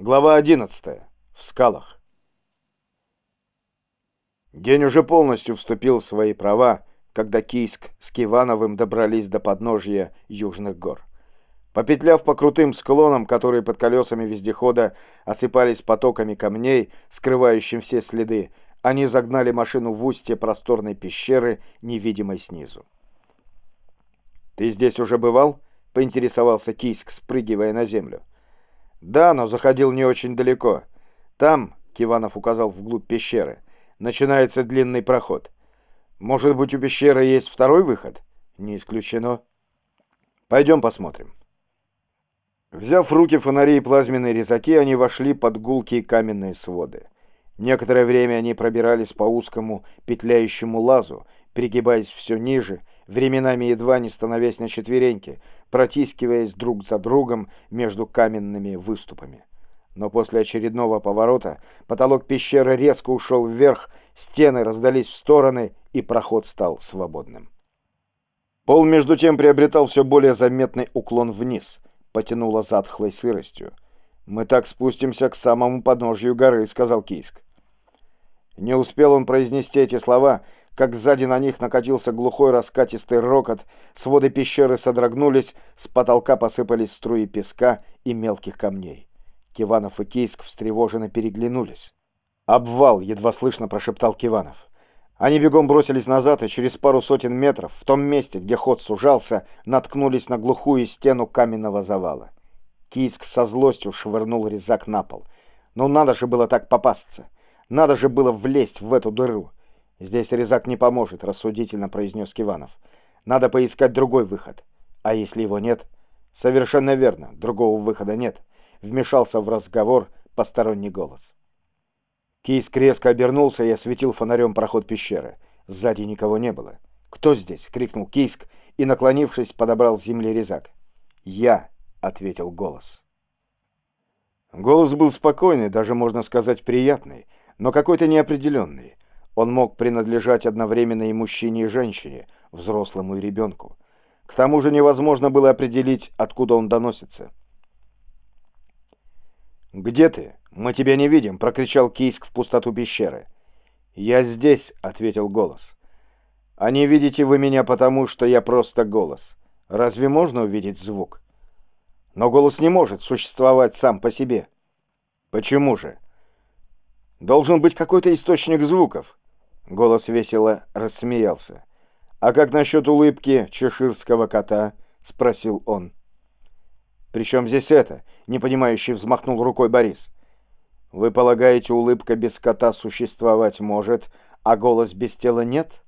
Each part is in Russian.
Глава 11. В скалах. День уже полностью вступил в свои права, когда Кийск с Кивановым добрались до подножья южных гор. Попетляв по крутым склонам, которые под колесами вездехода осыпались потоками камней, скрывающим все следы, они загнали машину в устье просторной пещеры, невидимой снизу. «Ты здесь уже бывал?» — поинтересовался Кийск, спрыгивая на землю. «Да, но заходил не очень далеко. Там, — Киванов указал вглубь пещеры, — начинается длинный проход. Может быть, у пещеры есть второй выход? Не исключено. Пойдем посмотрим». Взяв в руки фонари и плазменные резаки, они вошли под гулкие каменные своды. Некоторое время они пробирались по узкому петляющему лазу, перегибаясь все ниже, временами едва не становясь на четвереньки, протискиваясь друг за другом между каменными выступами. Но после очередного поворота потолок пещеры резко ушел вверх, стены раздались в стороны, и проход стал свободным. Пол, между тем, приобретал все более заметный уклон вниз, потянуло затхлой сыростью. «Мы так спустимся к самому подножью горы», — сказал Кийск. Не успел он произнести эти слова, как сзади на них накатился глухой раскатистый рокот, своды пещеры содрогнулись, с потолка посыпались струи песка и мелких камней. Киванов и Кийск встревоженно переглянулись. «Обвал!» — едва слышно прошептал Киванов. Они бегом бросились назад и через пару сотен метров, в том месте, где ход сужался, наткнулись на глухую стену каменного завала. Кийск со злостью швырнул резак на пол. «Ну надо же было так попасться! Надо же было влезть в эту дыру!» «Здесь резак не поможет», — рассудительно произнес Киванов. «Надо поискать другой выход. А если его нет?» «Совершенно верно. Другого выхода нет», — вмешался в разговор посторонний голос. Кийск резко обернулся и осветил фонарем проход пещеры. Сзади никого не было. «Кто здесь?» — крикнул Кийск и, наклонившись, подобрал с земли резак. «Я», — ответил голос. Голос был спокойный, даже, можно сказать, приятный, но какой-то неопределенный. Он мог принадлежать одновременно и мужчине, и женщине, взрослому и ребенку. К тому же невозможно было определить, откуда он доносится. «Где ты? Мы тебя не видим!» — прокричал Кийск в пустоту пещеры. «Я здесь!» — ответил голос. «А не видите вы меня потому, что я просто голос. Разве можно увидеть звук?» «Но голос не может существовать сам по себе». «Почему же?» «Должен быть какой-то источник звуков. Голос весело рассмеялся. «А как насчет улыбки чеширского кота?» — спросил он. «При чем здесь это?» — непонимающий взмахнул рукой Борис. «Вы полагаете, улыбка без кота существовать может, а голос без тела нет?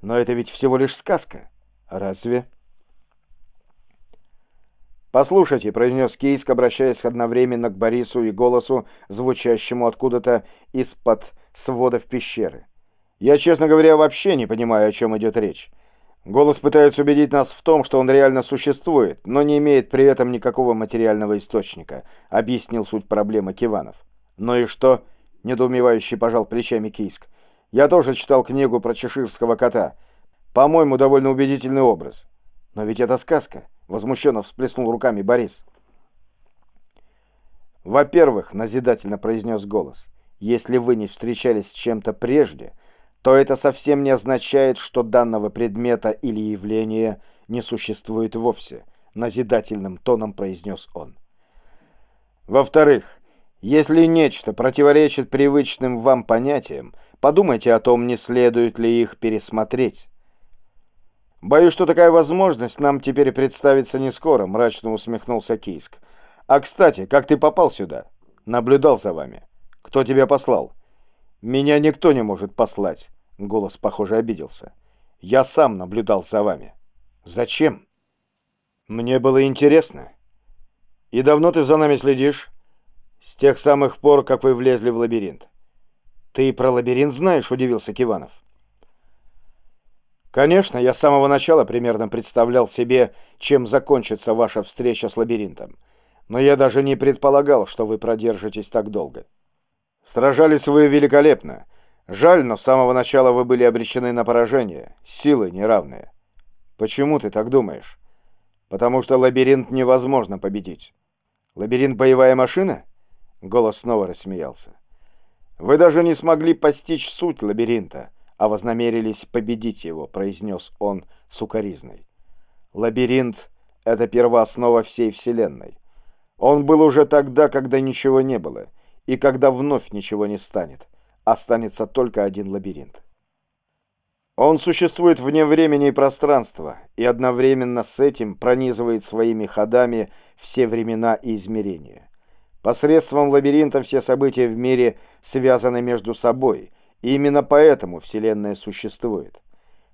Но это ведь всего лишь сказка. Разве?» «Послушайте», — произнес Кейск, обращаясь одновременно к Борису и голосу, звучащему откуда-то из-под сводов пещеры. Я, честно говоря, вообще не понимаю, о чем идет речь. Голос пытается убедить нас в том, что он реально существует, но не имеет при этом никакого материального источника, объяснил суть проблемы Киванов. Ну и что? Недоумевающий пожал плечами Кийск. Я тоже читал книгу про чеширского кота. По-моему, довольно убедительный образ. Но ведь это сказка, возмущенно всплеснул руками Борис. Во-первых, назидательно произнес голос, если вы не встречались с чем-то прежде, то это совсем не означает, что данного предмета или явления не существует вовсе, назидательным тоном произнес он. Во-вторых, если нечто противоречит привычным вам понятиям, подумайте о том, не следует ли их пересмотреть. Боюсь, что такая возможность нам теперь представится не скоро, мрачно усмехнулся Кийск. А, кстати, как ты попал сюда? Наблюдал за вами. Кто тебя послал? «Меня никто не может послать», — голос, похоже, обиделся. «Я сам наблюдал за вами». «Зачем?» «Мне было интересно». «И давно ты за нами следишь?» «С тех самых пор, как вы влезли в лабиринт». «Ты про лабиринт знаешь?» — удивился Киванов. «Конечно, я с самого начала примерно представлял себе, чем закончится ваша встреча с лабиринтом. Но я даже не предполагал, что вы продержитесь так долго». Сражались вы великолепно. Жаль, но с самого начала вы были обречены на поражение. Силы неравные. Почему ты так думаешь? Потому что лабиринт невозможно победить. Лабиринт боевая машина? Голос снова рассмеялся. «Вы даже не смогли постичь суть лабиринта, а вознамерились победить его», — произнес он сукоризной. «Лабиринт — это первооснова всей Вселенной. Он был уже тогда, когда ничего не было, и когда вновь ничего не станет. Останется только один лабиринт. Он существует вне времени и пространства, и одновременно с этим пронизывает своими ходами все времена и измерения. Посредством лабиринта все события в мире связаны между собой, и именно поэтому Вселенная существует.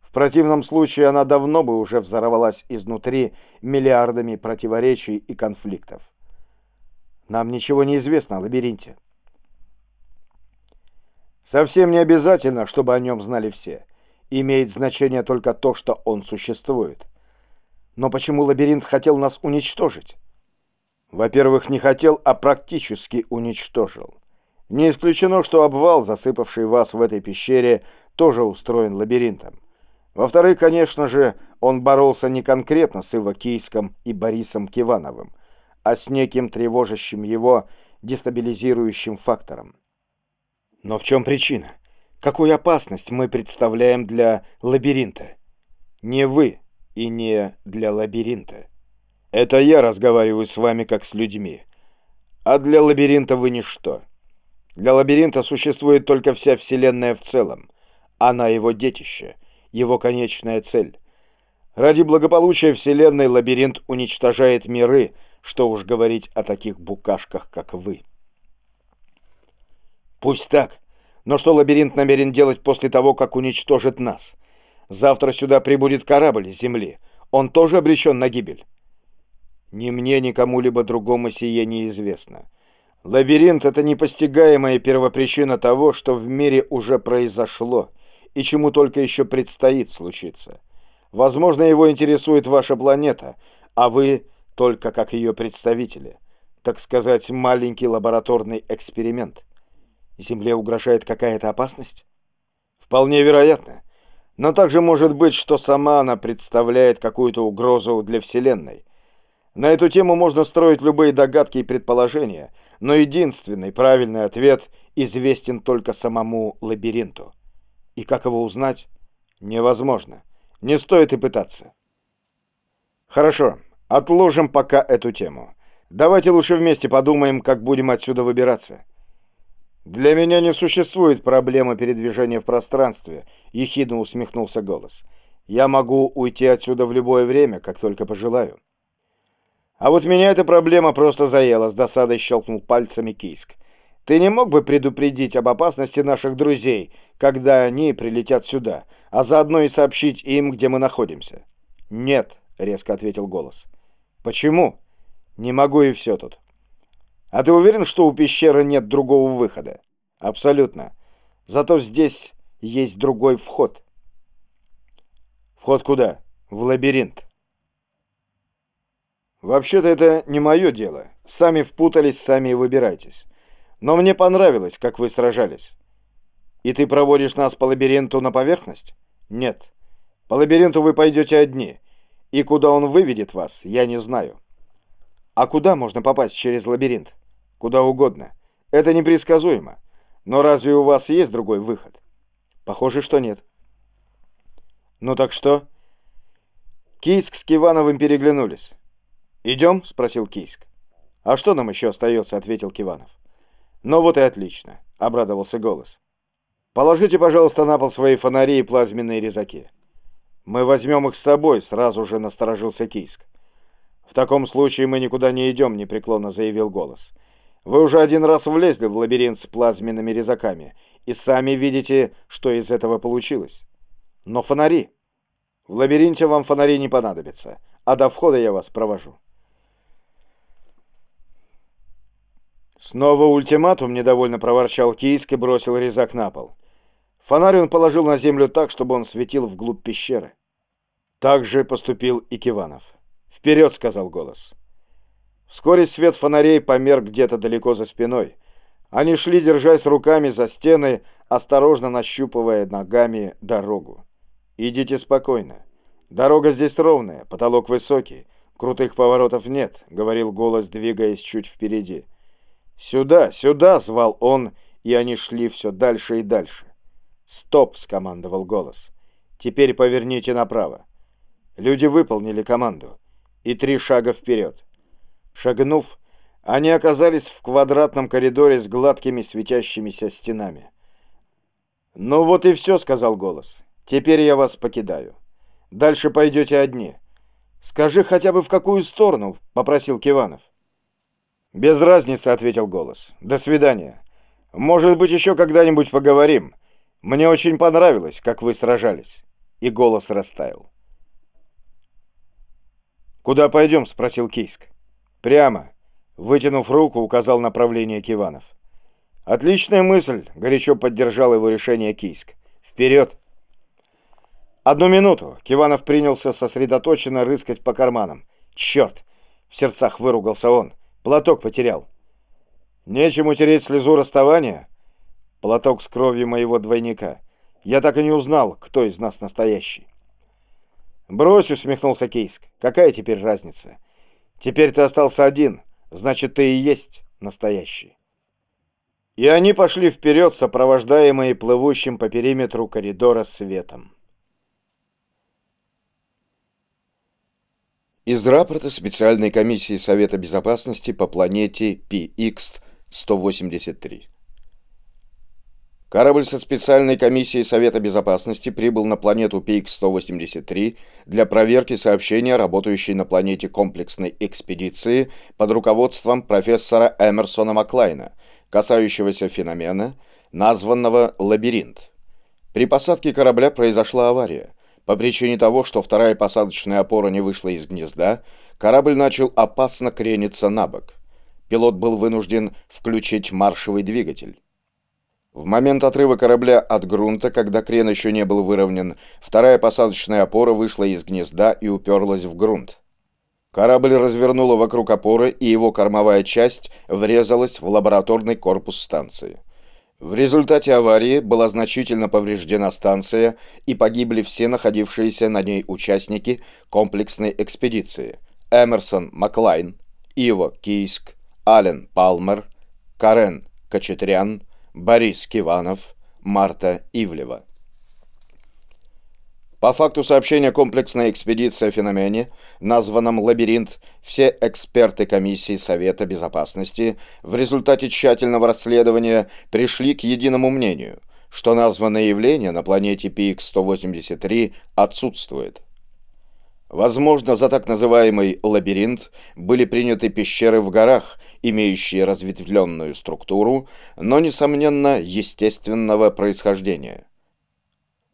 В противном случае она давно бы уже взорвалась изнутри миллиардами противоречий и конфликтов. Нам ничего не известно о лабиринте. Совсем не обязательно, чтобы о нем знали все. Имеет значение только то, что он существует. Но почему лабиринт хотел нас уничтожить? Во-первых, не хотел, а практически уничтожил. Не исключено, что обвал, засыпавший вас в этой пещере, тоже устроен лабиринтом. Во-вторых, конечно же, он боролся не конкретно с Иво Кийском и Борисом Кивановым, а с неким тревожащим его дестабилизирующим фактором. Но в чем причина? Какую опасность мы представляем для лабиринта? Не вы и не для лабиринта. Это я разговариваю с вами как с людьми. А для лабиринта вы ничто. Для лабиринта существует только вся Вселенная в целом. Она его детище, его конечная цель. Ради благополучия Вселенной лабиринт уничтожает миры, что уж говорить о таких букашках, как вы. Пусть так. Но что лабиринт намерен делать после того, как уничтожит нас? Завтра сюда прибудет корабль с Земли. Он тоже обречен на гибель. Ни мне, ни кому-либо другому сие неизвестно. Лабиринт — это непостигаемая первопричина того, что в мире уже произошло и чему только еще предстоит случиться. Возможно, его интересует ваша планета, а вы только как ее представители. Так сказать, маленький лабораторный эксперимент. Земле угрожает какая-то опасность? Вполне вероятно. Но также может быть, что сама она представляет какую-то угрозу для Вселенной — на эту тему можно строить любые догадки и предположения, но единственный правильный ответ известен только самому лабиринту. И как его узнать? Невозможно. Не стоит и пытаться. Хорошо, отложим пока эту тему. Давайте лучше вместе подумаем, как будем отсюда выбираться. Для меня не существует проблемы передвижения в пространстве, ехидно усмехнулся голос. Я могу уйти отсюда в любое время, как только пожелаю. А вот меня эта проблема просто заела, с досадой щелкнул пальцами Кийск. Ты не мог бы предупредить об опасности наших друзей, когда они прилетят сюда, а заодно и сообщить им, где мы находимся? Нет, резко ответил голос. Почему? Не могу и все тут. А ты уверен, что у пещеры нет другого выхода? Абсолютно. Зато здесь есть другой вход. Вход куда? В лабиринт. Вообще-то это не мое дело. Сами впутались, сами и выбирайтесь. Но мне понравилось, как вы сражались. И ты проводишь нас по лабиринту на поверхность? Нет. По лабиринту вы пойдете одни. И куда он выведет вас, я не знаю. А куда можно попасть через лабиринт? Куда угодно. Это непредсказуемо. Но разве у вас есть другой выход? Похоже, что нет. Ну так что? Кийск с Кивановым переглянулись. «Идем?» — спросил Кийск. «А что нам еще остается?» — ответил Киванов. «Ну вот и отлично», — обрадовался голос. «Положите, пожалуйста, на пол свои фонари и плазменные резаки». «Мы возьмем их с собой», — сразу же насторожился Кийск. «В таком случае мы никуда не идем», — непреклонно заявил голос. «Вы уже один раз влезли в лабиринт с плазменными резаками, и сами видите, что из этого получилось. Но фонари...» «В лабиринте вам фонари не понадобятся, а до входа я вас провожу». Снова ультиматум недовольно проворчал Кийск и бросил резак на пол. Фонарь он положил на землю так, чтобы он светил вглубь пещеры. Так же поступил и Киванов. «Вперед!» — сказал голос. Вскоре свет фонарей померк где-то далеко за спиной. Они шли, держась руками за стены, осторожно нащупывая ногами дорогу. «Идите спокойно. Дорога здесь ровная, потолок высокий, крутых поворотов нет», — говорил голос, двигаясь чуть впереди. «Сюда, сюда!» — звал он, и они шли все дальше и дальше. «Стоп!» — скомандовал голос. «Теперь поверните направо». Люди выполнили команду. И три шага вперед. Шагнув, они оказались в квадратном коридоре с гладкими светящимися стенами. «Ну вот и все», — сказал голос. «Теперь я вас покидаю. Дальше пойдете одни. Скажи хотя бы в какую сторону», — попросил Киванов. «Без разницы», — ответил голос. «До свидания. Может быть, еще когда-нибудь поговорим. Мне очень понравилось, как вы сражались». И голос растаял. «Куда пойдем?» — спросил Кийск. «Прямо». Вытянув руку, указал направление Киванов. «Отличная мысль!» — горячо поддержал его решение Кийск. «Вперед!» «Одну минуту!» — Киванов принялся сосредоточенно рыскать по карманам. «Черт!» — в сердцах выругался он. «Платок потерял». «Нечем утереть слезу расставания?» «Платок с кровью моего двойника. Я так и не узнал, кто из нас настоящий». «Брось!» — усмехнулся Кейск. «Какая теперь разница? Теперь ты остался один, значит, ты и есть настоящий». И они пошли вперед, сопровождаемые плывущим по периметру коридора светом. Из рапорта специальной комиссии Совета Безопасности по планете PX-183. Корабль со специальной комиссией Совета Безопасности прибыл на планету PX-183 для проверки сообщения работающей на планете комплексной экспедиции под руководством профессора Эмерсона Маклайна, касающегося феномена, названного «Лабиринт». При посадке корабля произошла авария. По причине того, что вторая посадочная опора не вышла из гнезда, корабль начал опасно крениться на бок. Пилот был вынужден включить маршевый двигатель. В момент отрыва корабля от грунта, когда крен еще не был выровнен, вторая посадочная опора вышла из гнезда и уперлась в грунт. Корабль развернуло вокруг опоры, и его кормовая часть врезалась в лабораторный корпус станции. В результате аварии была значительно повреждена станция и погибли все находившиеся на ней участники комплексной экспедиции. Эмерсон Маклайн, Иво Кийск, Ален Палмер, Карен Кочетрян, Борис Киванов, Марта Ивлева. По факту сообщения комплексной экспедиции о феномене, названном «Лабиринт», все эксперты комиссии Совета Безопасности в результате тщательного расследования пришли к единому мнению, что названное явление на планете PX-183 отсутствует. Возможно, за так называемый «лабиринт» были приняты пещеры в горах, имеющие разветвленную структуру, но, несомненно, естественного происхождения.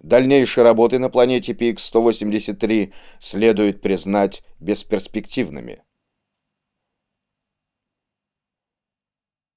Дальнейшие работы на планете PX-183 следует признать бесперспективными.